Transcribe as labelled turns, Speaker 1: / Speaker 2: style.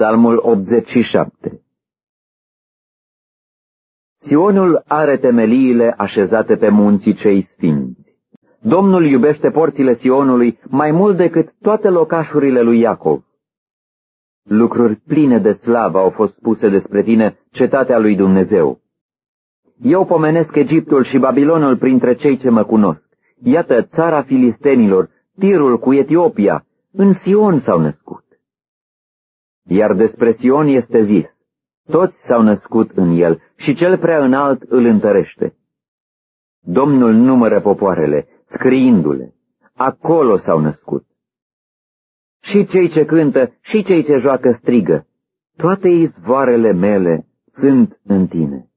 Speaker 1: Psalmul 87 Sionul are temeliile așezate pe munții cei sfinți. Domnul iubește porțile Sionului mai mult decât toate locașurile lui Iacov. Lucruri pline de slavă au fost spuse despre tine, cetatea lui Dumnezeu. Eu pomenesc Egiptul și Babilonul printre cei ce mă cunosc. Iată țara filistenilor, Tirul cu Etiopia, în Sion s-au născut. Iar despre Sion este zis, toți s-au născut în el și cel prea înalt îl întărește. Domnul numără popoarele, scriindu-le, acolo s-au născut. Și cei ce cântă, și cei ce joacă strigă, toate izvoarele mele sunt în tine.